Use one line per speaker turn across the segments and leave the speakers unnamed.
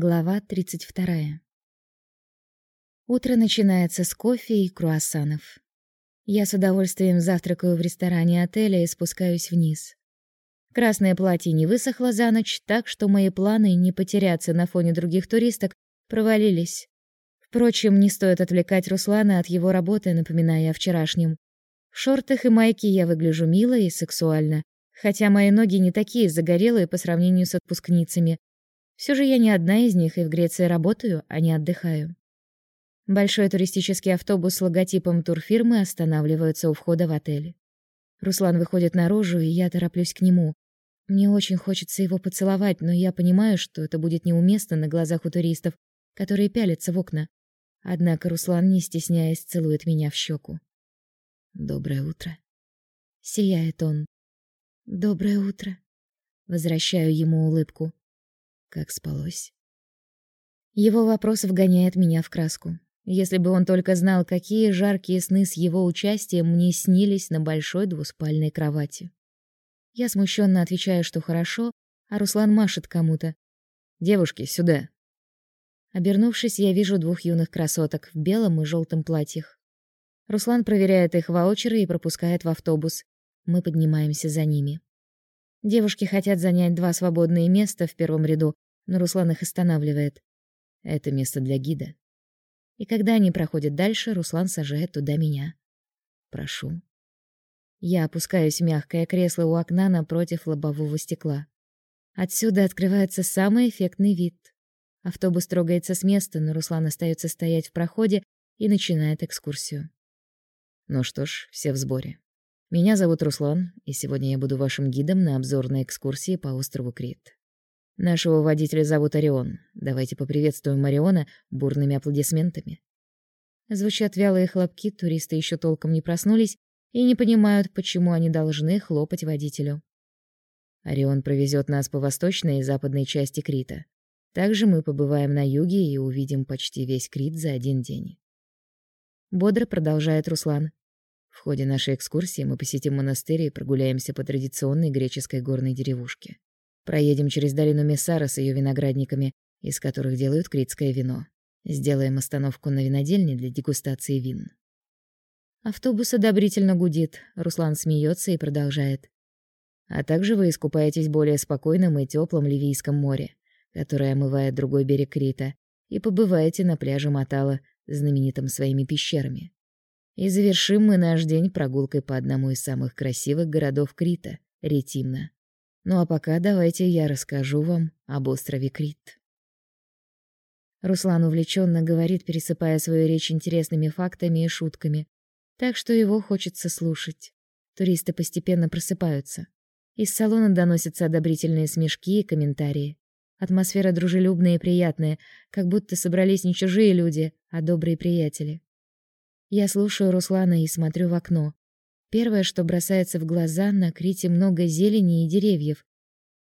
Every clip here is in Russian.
Глава 32. Утро начинается с кофе и круассанов. Я с удовольствием завтракаю в ресторане отеля и спускаюсь вниз. Красное платье не высохло за ночь, так что мои планы не потеряться на фоне других туристок провалились. Впрочем, не стоит отвлекать Руслана от его работы, напоминая о вчерашнем. В шортах и майке я выгляжу мило и сексуально, хотя мои ноги не такие загорелые по сравнению с отпускницами, все же я не одна из них и в Греции работаю, а не отдыхаю. Большой туристический автобус с логотипом турфирмы останавливается у входа в отель. Руслан выходит наружу, и я тороплюсь к нему. Мне очень хочется его поцеловать, но я понимаю, что это будет неуместно на глазах у туристов, которые пялятся в окна. Однако Руслан, не стесняясь, целует меня в щеку. «Доброе утро». Сияет он. «Доброе утро». Возвращаю ему улыбку. Как спалось? Его вопрос вгоняет меня в краску. Если бы он только знал, какие жаркие сны с его участием мне снились на большой двуспальной кровати. Я смущенно отвечаю, что хорошо, а Руслан машет кому-то. «Девушки, сюда!» Обернувшись, я вижу двух юных красоток в белом и желтом платьях. Руслан проверяет их ваучеры и пропускает в автобус. Мы поднимаемся за ними. Девушки хотят занять два свободные места в первом ряду, но Руслан их останавливает. Это место для гида. И когда они проходят дальше, Руслан сажает туда меня. Прошу. Я опускаюсь в мягкое кресло у окна напротив лобового стекла. Отсюда открывается самый эффектный вид. Автобус трогается с места, но Руслан остается стоять в проходе и начинает экскурсию. Ну что ж, все в сборе. Меня зовут Руслан, и сегодня я буду вашим гидом на обзорной экскурсии по острову Крит. Нашего водителя зовут Орион. Давайте поприветствуем Ориона бурными аплодисментами. Звучат вялые хлопки, туристы еще толком не проснулись и не понимают, почему они должны хлопать водителю. Орион провезет нас по восточной и западной части Крита. Также мы побываем на юге и увидим почти весь Крит за один день. Бодро продолжает Руслан. В ходе нашей экскурсии мы посетим монастырь и прогуляемся по традиционной греческой горной деревушке. Проедем через долину Мессара с ее виноградниками, из которых делают критское вино. Сделаем остановку на винодельне для дегустации вин. Автобус одобрительно гудит. Руслан смеется и продолжает. А также вы искупаетесь более спокойном и теплом Ливийском море, которое омывает другой берег Крита, и побываете на пляже Матала, знаменитом своими пещерами. И завершим мы наш день прогулкой по одному из самых красивых городов Крита — Ретимна. Ну а пока давайте я расскажу вам об острове Крит. Руслан увлеченно говорит, пересыпая свою речь интересными фактами и шутками, так что его хочется слушать. Туристы постепенно просыпаются. Из салона доносятся одобрительные смешки и комментарии. Атмосфера дружелюбная и приятная, как будто собрались не чужие люди, а добрые приятели. Я слушаю Руслана и смотрю в окно. Первое, что бросается в глаза, на Крите много зелени и деревьев.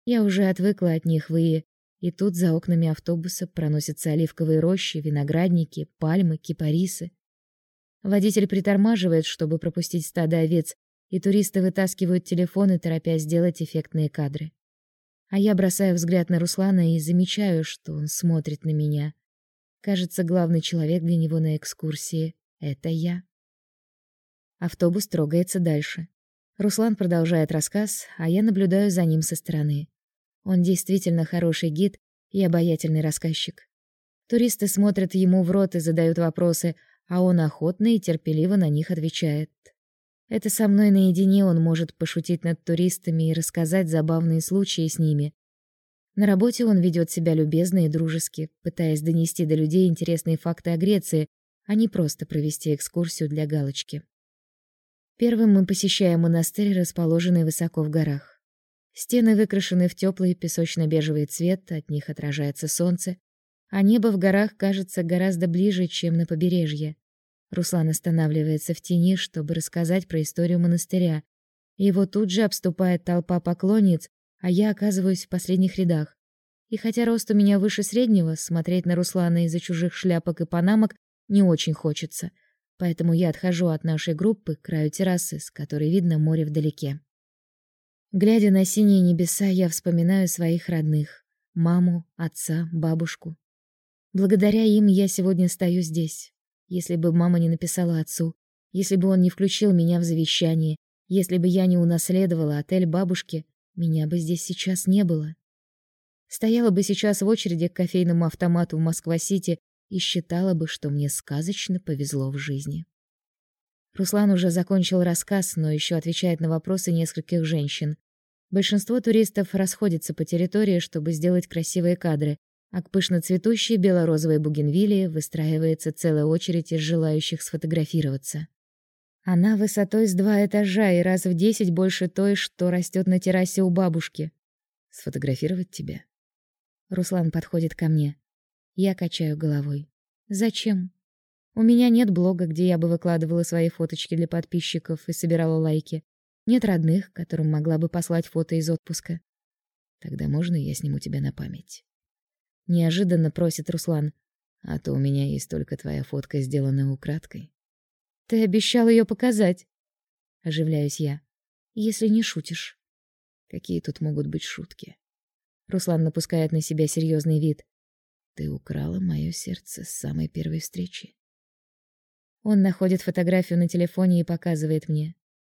Я уже отвыкла от них Ие, и тут за окнами автобуса проносятся оливковые рощи, виноградники, пальмы, кипарисы. Водитель притормаживает, чтобы пропустить стадо овец, и туристы вытаскивают телефоны, торопясь сделать эффектные кадры. А я бросаю взгляд на Руслана и замечаю, что он смотрит на меня. Кажется, главный человек для него на экскурсии это я. Автобус трогается дальше. Руслан продолжает рассказ, а я наблюдаю за ним со стороны. Он действительно хороший гид и обаятельный рассказчик. Туристы смотрят ему в рот и задают вопросы, а он охотно и терпеливо на них отвечает. Это со мной наедине он может пошутить над туристами и рассказать забавные случаи с ними. На работе он ведет себя любезно и дружески, пытаясь донести до людей интересные факты о Греции, а не просто провести экскурсию для галочки. Первым мы посещаем монастырь, расположенный высоко в горах. Стены выкрашены в теплый песочно-бежевый цвет, от них отражается солнце, а небо в горах кажется гораздо ближе, чем на побережье. Руслан останавливается в тени, чтобы рассказать про историю монастыря. Его тут же обступает толпа поклонниц, а я оказываюсь в последних рядах. И хотя рост у меня выше среднего, смотреть на Руслана из-за чужих шляпок и панамок не очень хочется, поэтому я отхожу от нашей группы к краю террасы, с которой видно море вдалеке. Глядя на синие небеса, я вспоминаю своих родных: маму, отца, бабушку, Благодаря им я сегодня стою здесь. Если бы мама не написала отцу, если бы он не включил меня в завещание, если бы я не унаследовала отель бабушки, меня бы здесь сейчас не было. Стояла бы сейчас в очереди к кофейному автомату в Москва-Сити и считала бы, что мне сказочно повезло в жизни. Руслан уже закончил рассказ, но еще отвечает на вопросы нескольких женщин. Большинство туристов расходятся по территории, чтобы сделать красивые кадры, а к пышно цветущей бело-розовой бугенвиллии выстраивается целая очередь из желающих сфотографироваться. Она высотой с два этажа и раз в десять больше той, что растет на террасе у бабушки.
Сфотографировать тебя?
Руслан подходит ко мне. Я качаю головой. Зачем? У меня нет блога, где я бы выкладывала свои фоточки для подписчиков и собирала лайки. Нет родных, которым могла бы послать фото из отпуска.
Тогда можно я сниму тебя на память?
Неожиданно просит Руслан.
А то у меня есть только твоя фотка, сделанная украдкой.
Ты обещал ее показать. Оживляюсь я. Если не шутишь.
Какие тут могут быть шутки?
Руслан напускает на себя серьезный вид.
Ты украла мое сердце с самой первой встречи.
Он находит фотографию на телефоне и показывает мне.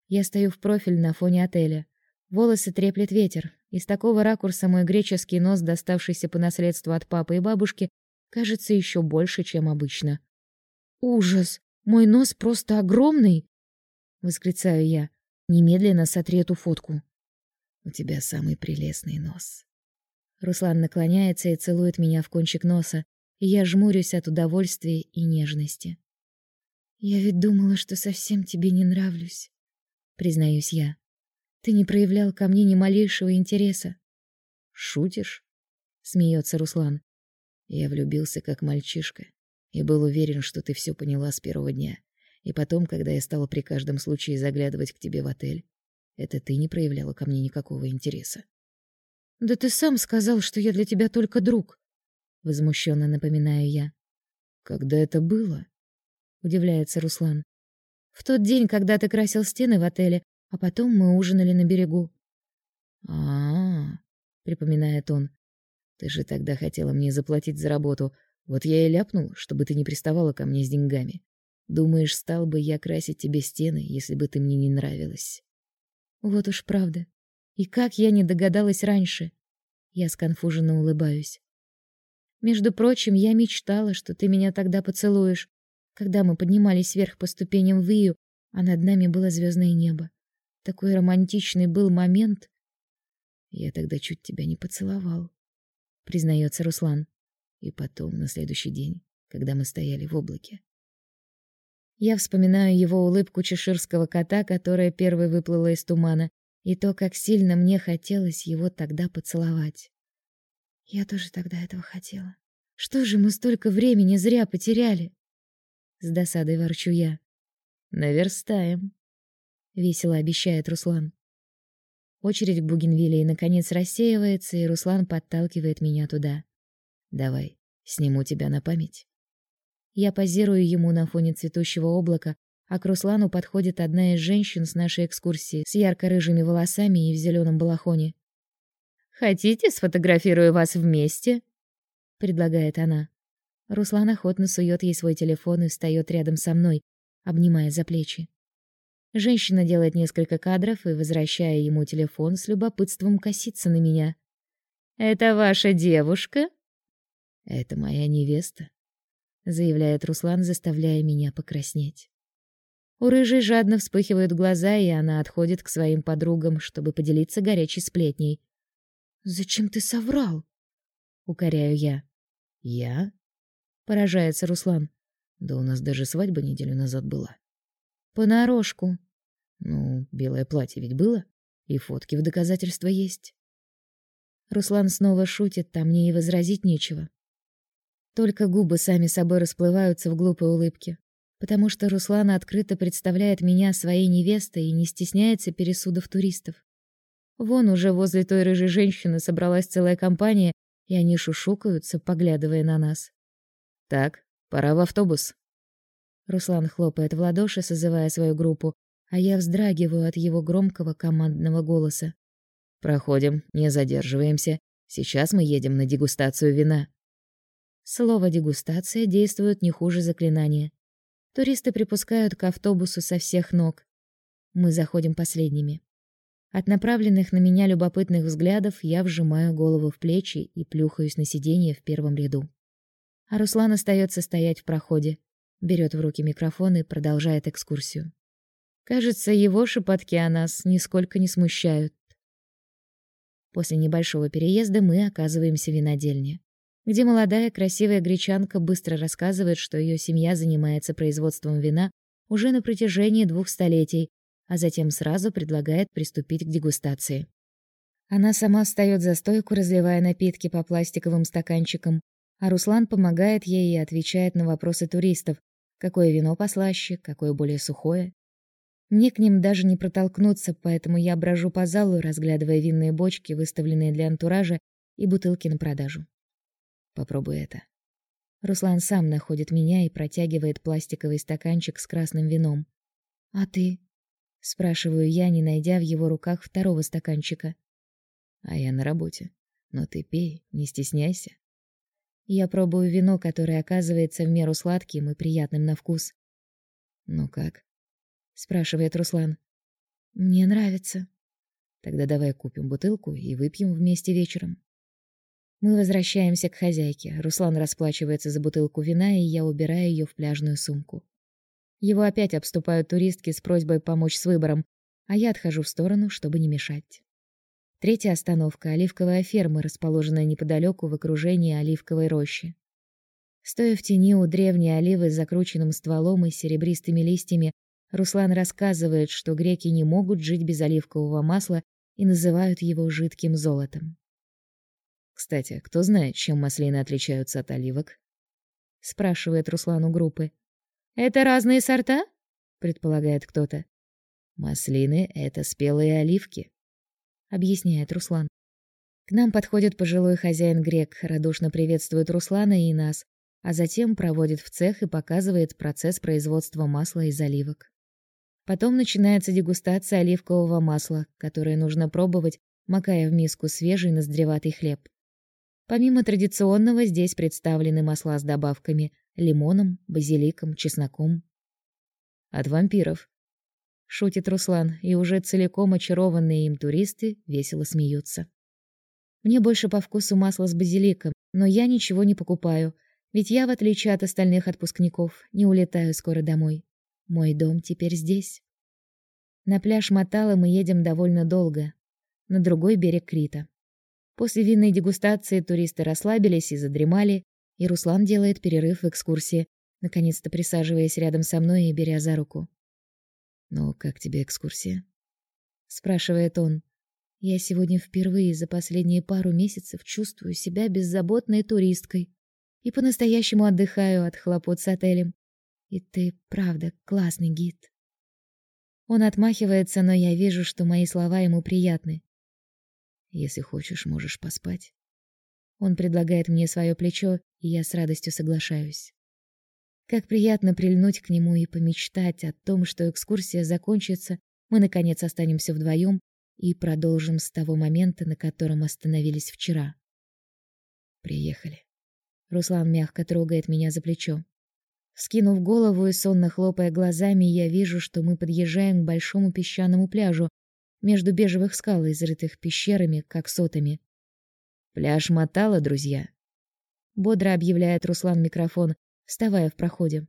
Я стою в профиль на фоне отеля. Волосы треплет ветер. Из такого ракурса мой греческий нос, доставшийся по наследству от папы и бабушки, кажется еще больше, чем обычно. Ужас! Мой нос просто огромный, восклицаю я. Немедленно сотри эту фотку.
У тебя самый прелестный нос.
Руслан наклоняется и целует меня в кончик носа, и я жмурюсь от удовольствия и нежности. Я ведь думала, что совсем тебе не нравлюсь, признаюсь я. Ты не проявлял ко мне ни малейшего интереса.
Шутишь?
смеется Руслан.
Я влюбился как мальчишка и был уверен, что ты все поняла с первого дня. И потом, когда я стала при каждом случае заглядывать к тебе в отель, это ты не проявляла ко мне никакого интереса.
Да ты сам сказал, что я для тебя только друг, возмущенно напоминаю я.
Когда это было?
удивляется Руслан. В тот день, когда ты красил стены в отеле, а потом мы ужинали на берегу.
А, -а, -а припоминает он. Ты же тогда хотела мне заплатить за работу. Вот я и ляпнул, чтобы ты не приставала ко мне с деньгами. Думаешь, стал бы я красить тебе стены, если бы ты мне не нравилась?
Вот уж правда. И как я не догадалась раньше. Я сконфуженно улыбаюсь. Между прочим, я мечтала, что ты меня тогда поцелуешь, когда мы поднимались вверх по ступеням в Ию, а над нами было звездное небо. Такой романтичный был момент.
Я тогда чуть тебя не поцеловал, признается Руслан. И потом, на следующий день, когда мы стояли в облаке.
Я вспоминаю его улыбку чеширского кота, которая первой выплыла из тумана, и то, как сильно мне хотелось его тогда поцеловать. Я тоже тогда этого хотела. Что же мы столько времени зря потеряли? С досадой ворчу я.
Наверстаем,
весело обещает Руслан. Очередь к Бугенвилле наконец рассеивается, и Руслан подталкивает меня туда.
Давай, сниму тебя на память.
Я позирую ему на фоне цветущего облака, а к Руслану подходит одна из женщин с нашей экскурсии с ярко-рыжими волосами и в зеленом балахоне. Хотите, сфотографирую вас вместе? предлагает она. Руслан охотно сует ей свой телефон и встает рядом со мной, обнимая за плечи. Женщина делает несколько кадров и, возвращая ему телефон, с любопытством косится на меня. «Это ваша девушка?»
«Это моя невеста», —
заявляет Руслан, заставляя меня покраснеть. У рыжей жадно вспыхивают глаза, и она отходит к своим подругам, чтобы поделиться горячей сплетней. «Зачем ты соврал?» — укоряю я.
«Я?»
— поражается Руслан.
«Да у нас даже свадьба неделю назад была».
«Понарошку».
«Ну, белое платье ведь было, и фотки в доказательство есть».
Руслан снова шутит, там мне и возразить нечего. Только губы сами собой расплываются в глупой улыбке потому что Руслана открыто представляет меня своей невестой и не стесняется пересудов туристов. Вон уже возле той рыжей женщины собралась целая компания, и они шушукаются, поглядывая на нас.
Так, пора в автобус.
Руслан хлопает в ладоши, созывая свою группу, а я вздрагиваю от его громкого командного голоса.
Проходим, не задерживаемся. Сейчас мы едем на дегустацию вина.
Слово «дегустация» действует не хуже заклинания. Туристы припускают к автобусу со всех ног. Мы заходим последними. От направленных на меня любопытных взглядов я вжимаю голову в плечи и плюхаюсь на сиденье в первом ряду. А Руслан остается стоять в проходе, берет в руки микрофон и продолжает экскурсию. Кажется, его шепотки о нас нисколько не смущают. После небольшого переезда мы оказываемся в винодельне где молодая красивая гречанка быстро рассказывает, что ее семья занимается производством вина уже на протяжении двух столетий, а затем сразу предлагает приступить к дегустации. Она сама встает за стойку, разливая напитки по пластиковым стаканчикам, а Руслан помогает ей и отвечает на вопросы туристов, какое вино послаще, какое более сухое. Мне к ним даже не протолкнуться, поэтому я брожу по залу, разглядывая винные бочки, выставленные для антуража, и бутылки на продажу. Попробуй это. Руслан сам находит меня и протягивает пластиковый стаканчик с красным вином. А ты? спрашиваю я, не найдя в его руках второго стаканчика. А я на работе. Но ты пей, не стесняйся. Я пробую вино, которое оказывается в меру сладким и приятным на вкус. Ну как? спрашивает Руслан. Мне нравится. Тогда давай купим бутылку и выпьем вместе вечером. Мы возвращаемся к хозяйке. Руслан расплачивается за бутылку вина, и я убираю ее в пляжную сумку. Его опять обступают туристки с просьбой помочь с выбором, а я отхожу в сторону, чтобы не мешать. Третья остановка оливковая ферма, расположенная неподалеку в окружении оливковой рощи. Стоя в тени у древней оливы с закрученным стволом и серебристыми листьями, Руслан рассказывает, что греки не могут жить без оливкового масла и называют его жидким золотом. Кстати, кто знает, чем маслины отличаются от оливок? спрашивает Руслан у группы. Это разные сорта? предполагает кто-то. Маслины это спелые оливки, объясняет Руслан. К нам подходит пожилой хозяин грек, радушно приветствует Руслана и нас, а затем проводит в цех и показывает процесс производства масла из оливок. Потом начинается дегустация оливкового масла, которое нужно пробовать, макая в миску свежий ноздреватый хлеб. Помимо традиционного, здесь представлены масла с добавками: лимоном, базиликом, чесноком. От вампиров. Шутит Руслан, и уже целиком очарованные им туристы весело смеются. Мне больше по вкусу масло с базиликом, но я ничего не покупаю, ведь я, в отличие от остальных отпускников, не улетаю скоро домой. Мой дом теперь здесь. На пляж Матала мы едем довольно долго, на другой берег Крита. После винной дегустации туристы расслабились и задремали, и Руслан делает перерыв в экскурсии, наконец-то присаживаясь рядом со мной и беря за руку. «Ну, как тебе экскурсия?» — спрашивает он. «Я сегодня впервые за последние пару месяцев чувствую себя беззаботной туристкой и по-настоящему отдыхаю от хлопот с отелем. И ты, правда, классный гид». Он отмахивается, но я вижу, что мои слова ему приятны. Если хочешь, можешь поспать. Он предлагает мне свое плечо, и я с радостью соглашаюсь. Как приятно прильнуть к нему и помечтать о том, что экскурсия закончится, мы наконец останемся вдвоем и продолжим с того момента, на котором остановились вчера. Приехали. Руслан мягко трогает меня за плечо. Скинув голову и сонно хлопая глазами, я вижу, что мы подъезжаем к большому песчаному пляжу, между бежевых скал, изрытых пещерами, как сотами. Пляж Матала, друзья. Бодро объявляет Руслан микрофон, вставая в проходе.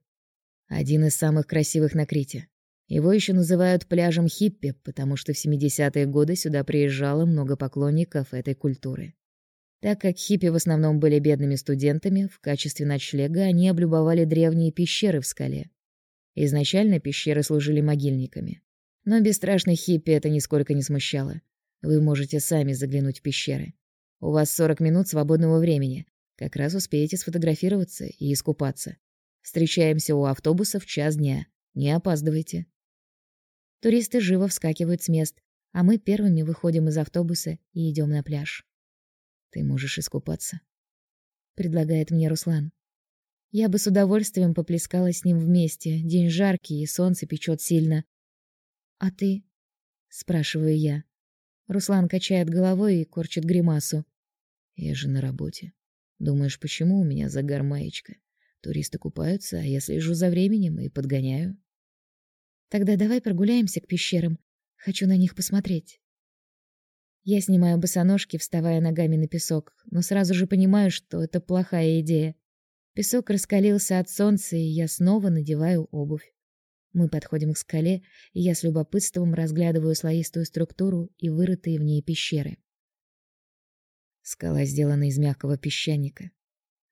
Один из самых красивых на Крите. Его еще называют пляжем хиппи, потому что в 70-е годы сюда приезжало много поклонников этой культуры. Так как хиппи в основном были бедными студентами, в качестве ночлега они облюбовали древние пещеры в скале. Изначально пещеры служили могильниками. Но бесстрашных хиппи это нисколько не смущало. Вы можете сами заглянуть в пещеры. У вас 40 минут свободного времени. Как раз успеете сфотографироваться и искупаться. Встречаемся у автобуса в час дня. Не опаздывайте. Туристы живо вскакивают с мест, а мы первыми выходим из автобуса и идем на пляж. Ты можешь искупаться, предлагает мне Руслан. Я бы с удовольствием поплескала с ним вместе. День жаркий, и солнце печет сильно. А ты? спрашиваю я. Руслан качает головой и корчит гримасу. Я же на работе.
Думаешь, почему у меня загар маечка? Туристы купаются, а я слежу за временем и подгоняю.
Тогда давай прогуляемся к пещерам. Хочу на них посмотреть. Я снимаю босоножки, вставая ногами на песок, но сразу же понимаю, что это плохая идея. Песок раскалился от солнца, и я снова надеваю обувь. Мы подходим к скале, и я с любопытством разглядываю слоистую структуру и вырытые в ней пещеры.
Скала сделана из мягкого песчаника,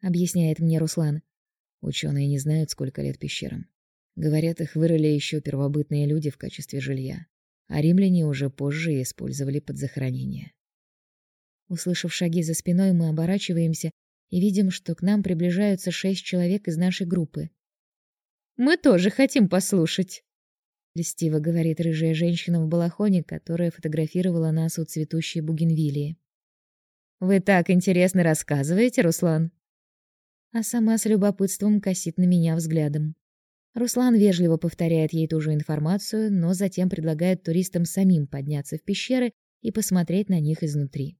объясняет мне Руслан. Ученые не знают, сколько лет пещерам. Говорят, их вырыли еще первобытные люди в качестве жилья, а римляне уже позже использовали под захоронение.
Услышав шаги за спиной, мы оборачиваемся и видим, что к нам приближаются шесть человек из нашей группы. Мы тоже хотим послушать, льстиво говорит рыжая женщина в балахоне, которая фотографировала нас у цветущей бугенвиллии. Вы так интересно рассказываете, Руслан. А сама с любопытством косит на меня взглядом. Руслан вежливо повторяет ей ту же информацию, но затем предлагает туристам самим подняться в пещеры и посмотреть на них изнутри.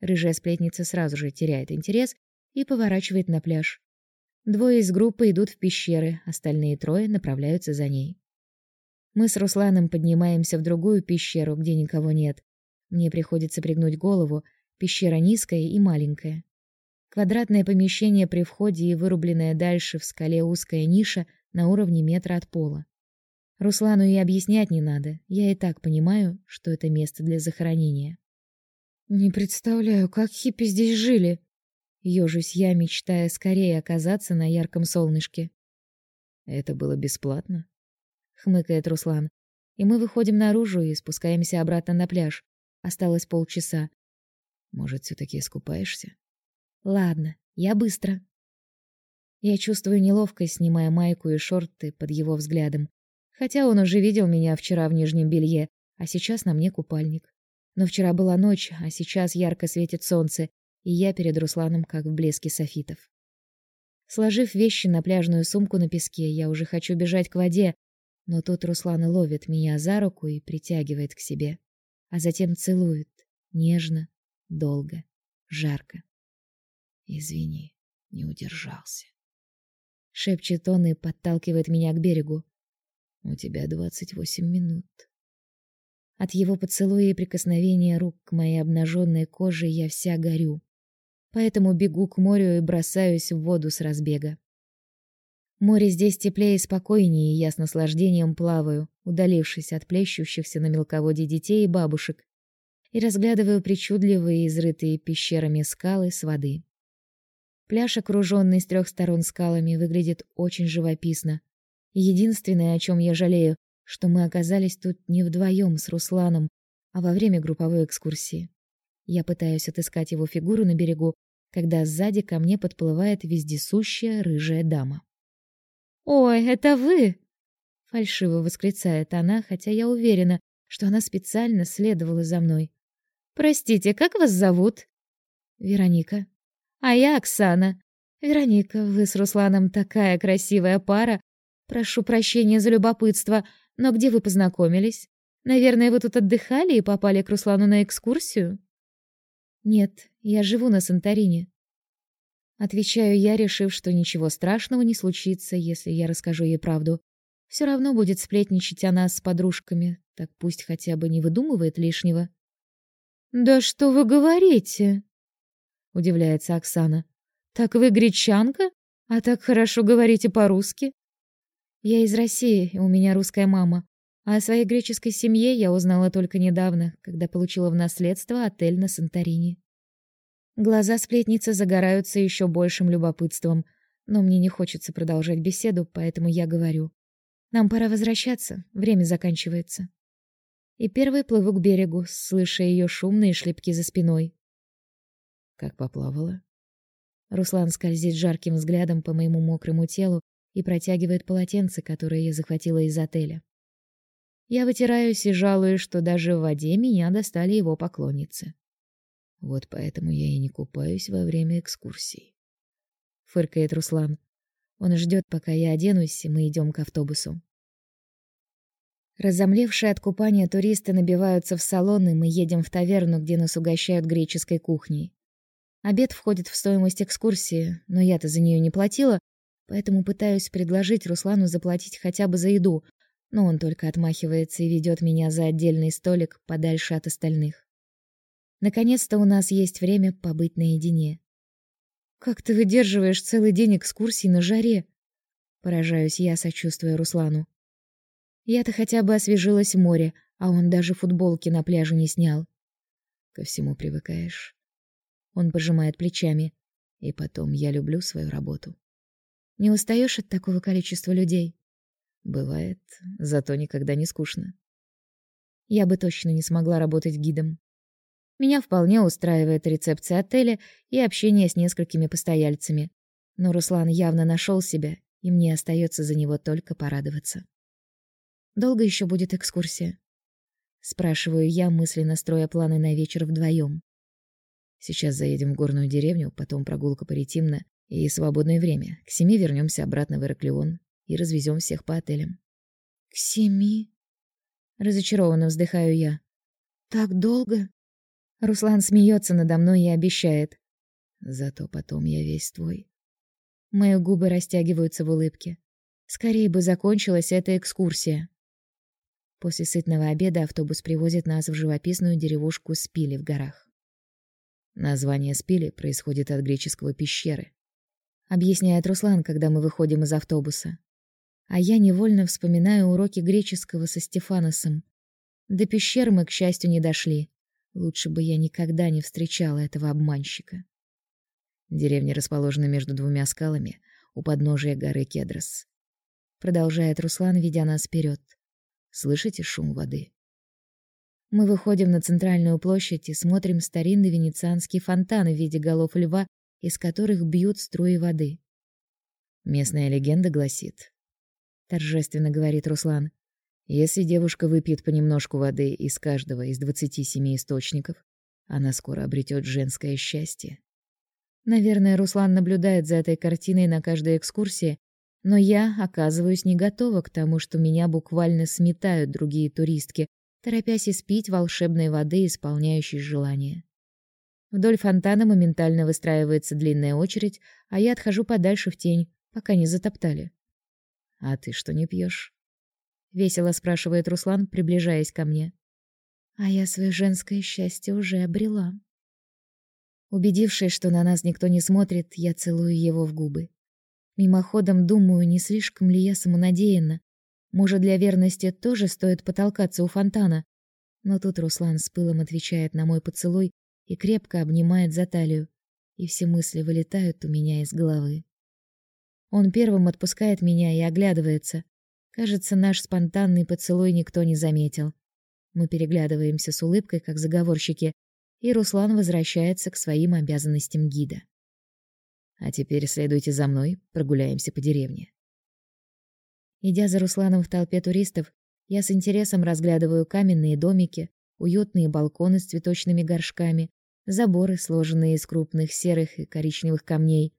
Рыжая сплетница сразу же теряет интерес и поворачивает на пляж. Двое из группы идут в пещеры, остальные трое направляются за ней. Мы с Русланом поднимаемся в другую пещеру, где никого нет. Мне приходится пригнуть голову, пещера низкая и маленькая. Квадратное помещение при входе и вырубленная дальше в скале узкая ниша на уровне метра от пола. Руслану и объяснять не надо. Я и так понимаю, что это место для захоронения. Не представляю, как хиппи здесь жили. Ёжусь я, мечтая скорее оказаться на ярком солнышке.
Это было бесплатно,
хмыкает Руслан. И мы выходим наружу и спускаемся обратно на пляж. Осталось полчаса.
Может, все таки искупаешься?
Ладно, я быстро. Я чувствую неловкость, снимая майку и шорты под его взглядом. Хотя он уже видел меня вчера в нижнем белье, а сейчас на мне купальник. Но вчера была ночь, а сейчас ярко светит солнце, и я перед Русланом как в блеске софитов. Сложив вещи на пляжную сумку на песке, я уже хочу бежать к воде, но тут Руслан ловит меня за руку и притягивает к себе, а затем целует, нежно, долго, жарко.
Извини, не удержался.
Шепчет он и подталкивает меня к берегу.
У тебя двадцать восемь минут.
От его поцелуя и прикосновения рук к моей обнаженной коже я вся горю. Поэтому бегу к морю и бросаюсь в воду с разбега. Море здесь теплее и спокойнее, и я с наслаждением плаваю, удалившись от плещущихся на мелководье детей и бабушек, и разглядываю причудливые изрытые пещерами скалы с воды. Пляж, окруженный с трех сторон скалами, выглядит очень живописно. единственное, о чем я жалею, что мы оказались тут не вдвоем с Русланом, а во время групповой экскурсии. Я пытаюсь отыскать его фигуру на берегу, когда сзади ко мне подплывает вездесущая рыжая дама. «Ой, это вы!» — фальшиво восклицает она, хотя я уверена, что она специально следовала за мной. «Простите, как вас зовут?» «Вероника», а я Оксана. Вероника, вы с Русланом такая красивая пара. Прошу прощения за любопытство, но где вы познакомились? Наверное, вы тут отдыхали и попали к Руслану на экскурсию? Нет, я живу на Санторини. Отвечаю я, решив, что ничего страшного не случится, если я расскажу ей правду. Все равно будет сплетничать о нас с подружками, так пусть хотя бы не выдумывает лишнего. Да что вы говорите? удивляется Оксана. Так вы гречанка? А так хорошо говорите по-русски? Я из России, у меня русская мама. А о своей греческой семье я узнала только недавно, когда получила в наследство отель на Санторини. Глаза сплетницы загораются еще большим любопытством, но мне не хочется продолжать беседу, поэтому я говорю: "Нам пора возвращаться, время заканчивается". И первый плыву к берегу, слыша ее шумные шлепки за спиной.
Как поплавала?
Руслан скользит жарким взглядом по моему мокрому телу и протягивает полотенце, которое я захватила из отеля. Я вытираюсь и жалуюсь, что даже в воде меня достали его поклонницы.
Вот поэтому я и не купаюсь во время экскурсий.
Фыркает Руслан. Он ждет, пока я оденусь, и мы идем к автобусу. Разомлевшие от купания туристы набиваются в салон, и мы едем в таверну, где нас угощают греческой кухней. Обед входит в стоимость экскурсии, но я-то за нее не платила, поэтому пытаюсь предложить Руслану заплатить хотя бы за еду, но он только отмахивается и ведет меня за отдельный столик подальше от остальных. Наконец-то у нас есть время побыть наедине. Как ты выдерживаешь целый день экскурсий на жаре? Поражаюсь я, сочувствуя Руслану. Я-то хотя бы освежилась в море, а он даже футболки на пляже не снял.
Ко всему привыкаешь. Он пожимает плечами. И потом, я люблю свою работу.
Не устаешь от такого количества людей?
Бывает, зато никогда не скучно.
Я бы точно не смогла работать гидом. Меня вполне устраивает рецепция отеля и общение с несколькими постояльцами. Но Руслан явно нашел себя, и мне остается за него только порадоваться. Долго еще будет экскурсия? спрашиваю я, мысленно строя планы на вечер вдвоем.
Сейчас заедем в горную деревню, потом прогулка по Ретимно и свободное время. К семи вернемся обратно в Ираклион и развезем всех по отелям.
К семи? Разочарованно вздыхаю я. Так долго? Руслан смеется надо мной и обещает.
Зато потом я весь твой.
Мои губы растягиваются в улыбке. Скорее бы закончилась эта экскурсия. После сытного обеда автобус привозит нас в живописную деревушку Спили в горах.
Название Спили происходит от греческого пещеры,
объясняет Руслан, когда мы выходим из автобуса. А я невольно вспоминаю уроки греческого со Стефаносом. До пещеры мы, к счастью, не дошли. Лучше бы я никогда не встречала этого обманщика.
Деревня расположена между двумя скалами у подножия горы Кедрос.
Продолжает Руслан, ведя нас вперед.
Слышите шум воды?
Мы выходим на центральную площадь и смотрим старинный венецианский фонтан в виде голов льва, из которых бьют струи воды.
Местная легенда гласит,
торжественно говорит Руслан,
если девушка выпьет понемножку воды из каждого из двадцати семи источников, она скоро обретет женское счастье.
Наверное, Руслан наблюдает за этой картиной на каждой экскурсии, но я оказываюсь не готова к тому, что меня буквально сметают другие туристки, торопясь испить волшебной воды, исполняющей желания. Вдоль фонтана моментально выстраивается длинная очередь, а я отхожу подальше в тень, пока не затоптали.
А ты что не пьешь?
весело спрашивает Руслан, приближаясь ко мне. А я свое женское счастье уже обрела. Убедившись, что на нас никто не смотрит, я целую его в губы. Мимоходом думаю, не слишком ли я самонадеянна. Может, для верности тоже стоит потолкаться у фонтана. Но тут Руслан с пылом отвечает на мой поцелуй и крепко обнимает за талию, и все мысли вылетают у меня из головы. Он первым отпускает меня и оглядывается. Кажется, наш спонтанный поцелуй никто не заметил. Мы переглядываемся с улыбкой, как заговорщики, и Руслан возвращается к своим обязанностям гида.
А теперь следуйте за мной, прогуляемся по деревне.
Идя за Русланом в толпе туристов, я с интересом разглядываю каменные домики, уютные балконы с цветочными горшками, заборы, сложенные из крупных серых и коричневых камней.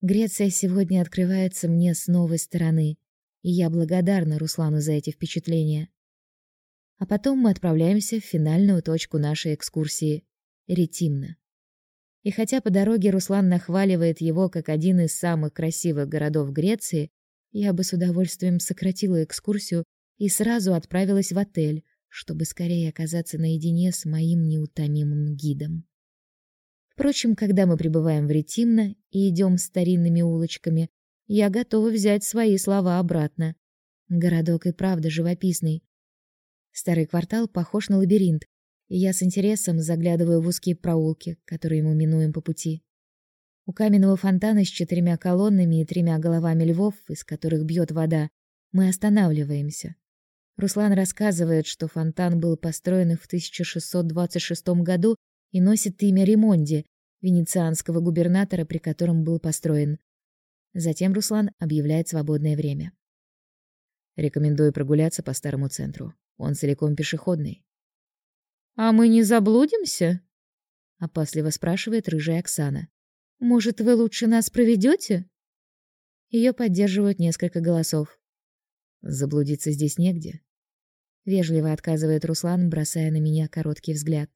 Греция сегодня открывается мне с новой стороны и я благодарна Руслану за эти впечатления. А потом мы отправляемся в финальную точку нашей экскурсии Ретимна. И хотя по дороге Руслан нахваливает его как один из самых красивых городов Греции, я бы с удовольствием сократила экскурсию и сразу отправилась в отель, чтобы скорее оказаться наедине с моим неутомимым гидом. Впрочем, когда мы прибываем в Ретимно и идем старинными улочками, я готова взять свои слова обратно. Городок и правда живописный. Старый квартал похож на лабиринт, и я с интересом заглядываю в узкие проулки, которые мы минуем по пути. У каменного фонтана с четырьмя колоннами и тремя головами львов, из которых бьет вода, мы останавливаемся. Руслан рассказывает, что фонтан был построен в 1626 году и носит имя Ремонди, венецианского губернатора, при котором был построен. Затем Руслан объявляет свободное время.
Рекомендую прогуляться по старому центру. Он целиком пешеходный.
А мы не заблудимся? опасливо спрашивает рыжая Оксана. Может, вы лучше нас проведете? Ее поддерживают несколько голосов.
Заблудиться здесь негде,
вежливо отказывает Руслан, бросая на меня короткий взгляд.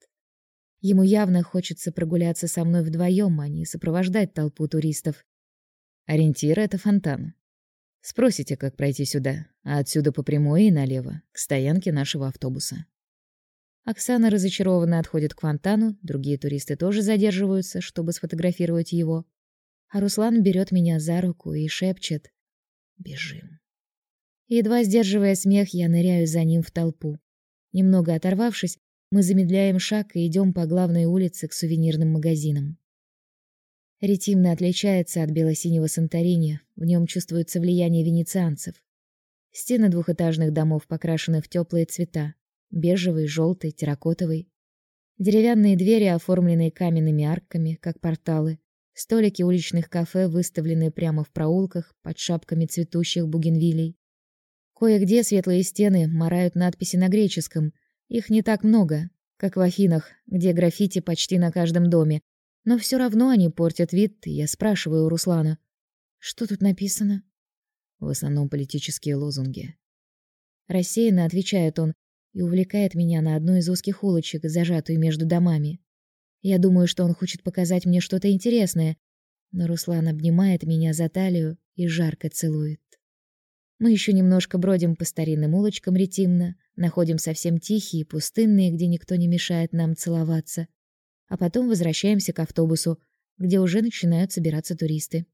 Ему явно хочется прогуляться со мной вдвоем, а не сопровождать толпу туристов.
Ориентир — это фонтан. Спросите, как пройти сюда, а отсюда по прямой и налево, к стоянке нашего автобуса.
Оксана разочарованно отходит к фонтану, другие туристы тоже задерживаются, чтобы сфотографировать его. А Руслан берет меня за руку и шепчет «Бежим». Едва сдерживая смех, я ныряю за ним в толпу. Немного оторвавшись, мы замедляем шаг и идем по главной улице к сувенирным магазинам. Ретимно отличается от бело-синего Санторини, в нем чувствуется влияние венецианцев. Стены двухэтажных домов покрашены в теплые цвета: бежевый, желтый, терракотовый. Деревянные двери, оформленные каменными арками, как порталы. Столики уличных кафе выставлены прямо в проулках под шапками цветущих бугенвилей. Кое-где светлые стены марают надписи на греческом. Их не так много, как в Афинах, где граффити почти на каждом доме, но все равно они портят вид, и я спрашиваю у Руслана, что тут написано?
В основном политические лозунги.
Рассеянно отвечает он и увлекает меня на одну из узких улочек, зажатую между домами. Я думаю, что он хочет показать мне что-то интересное, но Руслан обнимает меня за талию и жарко целует. Мы еще немножко бродим по старинным улочкам Ретимно, находим совсем тихие, пустынные, где никто не мешает нам целоваться а потом возвращаемся к автобусу, где уже начинают собираться туристы.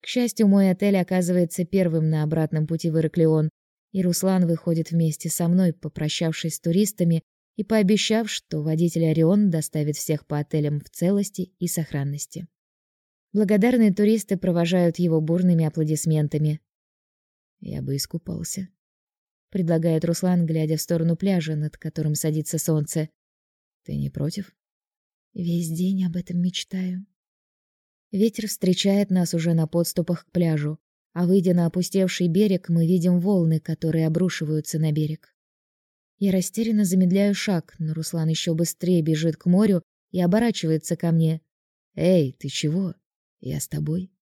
К счастью, мой отель оказывается первым на обратном пути в Ираклион, и Руслан выходит вместе со мной, попрощавшись с туристами и пообещав, что водитель Орион доставит всех по отелям в целости и сохранности. Благодарные туристы провожают его бурными аплодисментами.
Я бы искупался,
предлагает Руслан, глядя в сторону пляжа, над которым садится солнце.
Ты не против?
Весь день об этом мечтаю. Ветер встречает нас уже на подступах к пляжу, а выйдя на опустевший берег, мы видим волны, которые обрушиваются на берег. Я растерянно замедляю шаг, но Руслан еще быстрее бежит к морю и оборачивается ко мне.
Эй, ты чего? Я с тобой.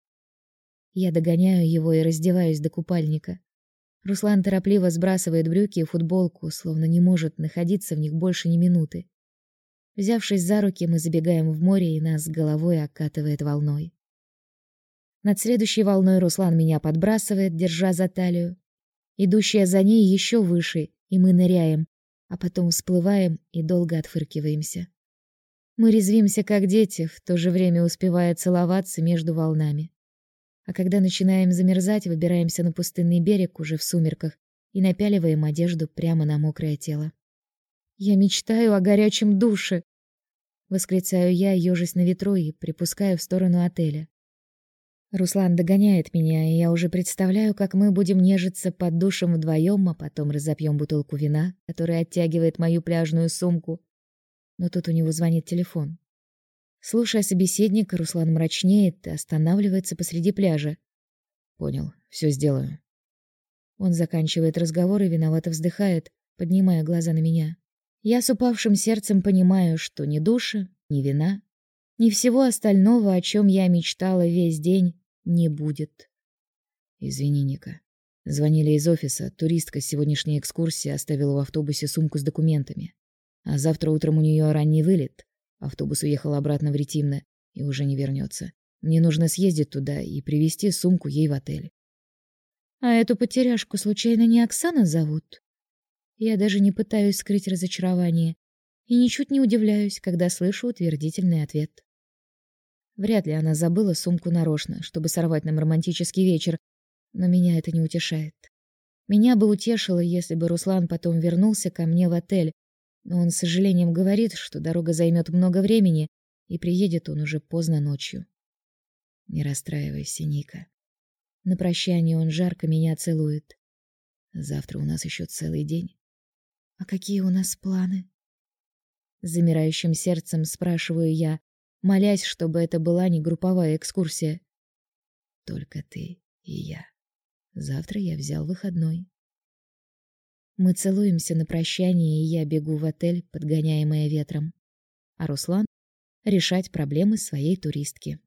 Я догоняю его и раздеваюсь до купальника. Руслан торопливо сбрасывает брюки и футболку, словно не может находиться в них больше ни минуты. Взявшись за руки, мы забегаем в море, и нас головой окатывает волной. Над следующей волной Руслан меня подбрасывает, держа за талию. Идущая за ней еще выше, и мы ныряем, а потом всплываем и долго отфыркиваемся. Мы резвимся как дети, в то же время успевая целоваться между волнами. А когда начинаем замерзать, выбираемся на пустынный берег уже в сумерках и напяливаем одежду прямо на мокрое тело. Я мечтаю о горячем душе, восклицаю я, ёжись на ветру и припускаю в сторону отеля. Руслан догоняет меня, и я уже представляю, как мы будем нежиться под душем вдвоем, а потом разопьем бутылку вина, которая оттягивает мою пляжную сумку. Но тут у него звонит телефон. Слушая собеседника, Руслан мрачнеет и останавливается посреди пляжа.
Понял, все сделаю.
Он заканчивает разговор и виновато вздыхает, поднимая глаза на меня. Я с упавшим сердцем понимаю, что ни души, ни вина, ни всего остального, о чем я мечтала весь день, не будет.
Извини, Ника. Звонили из офиса. Туристка с сегодняшней экскурсии оставила в автобусе сумку с документами. А завтра утром у нее ранний вылет. Автобус уехал обратно в Ретимно и уже не вернется. Мне нужно съездить туда и привезти сумку ей в отель.
А эту потеряшку случайно не Оксана зовут? Я даже не пытаюсь скрыть разочарование и ничуть не удивляюсь, когда слышу утвердительный ответ. Вряд ли она забыла сумку нарочно, чтобы сорвать нам романтический вечер, но меня это не утешает. Меня бы утешило, если бы Руслан потом вернулся ко мне в отель, но он с сожалением говорит, что дорога займет много времени, и приедет он уже поздно ночью.
Не расстраивайся, Ника.
На прощание он жарко меня целует.
Завтра у нас еще целый день.
А какие у нас планы? замирающим сердцем спрашиваю я, молясь, чтобы это была не групповая экскурсия.
Только ты и я. Завтра я взял выходной.
Мы целуемся на прощание, и я бегу в отель, подгоняемая ветром. А Руслан решать проблемы своей туристки.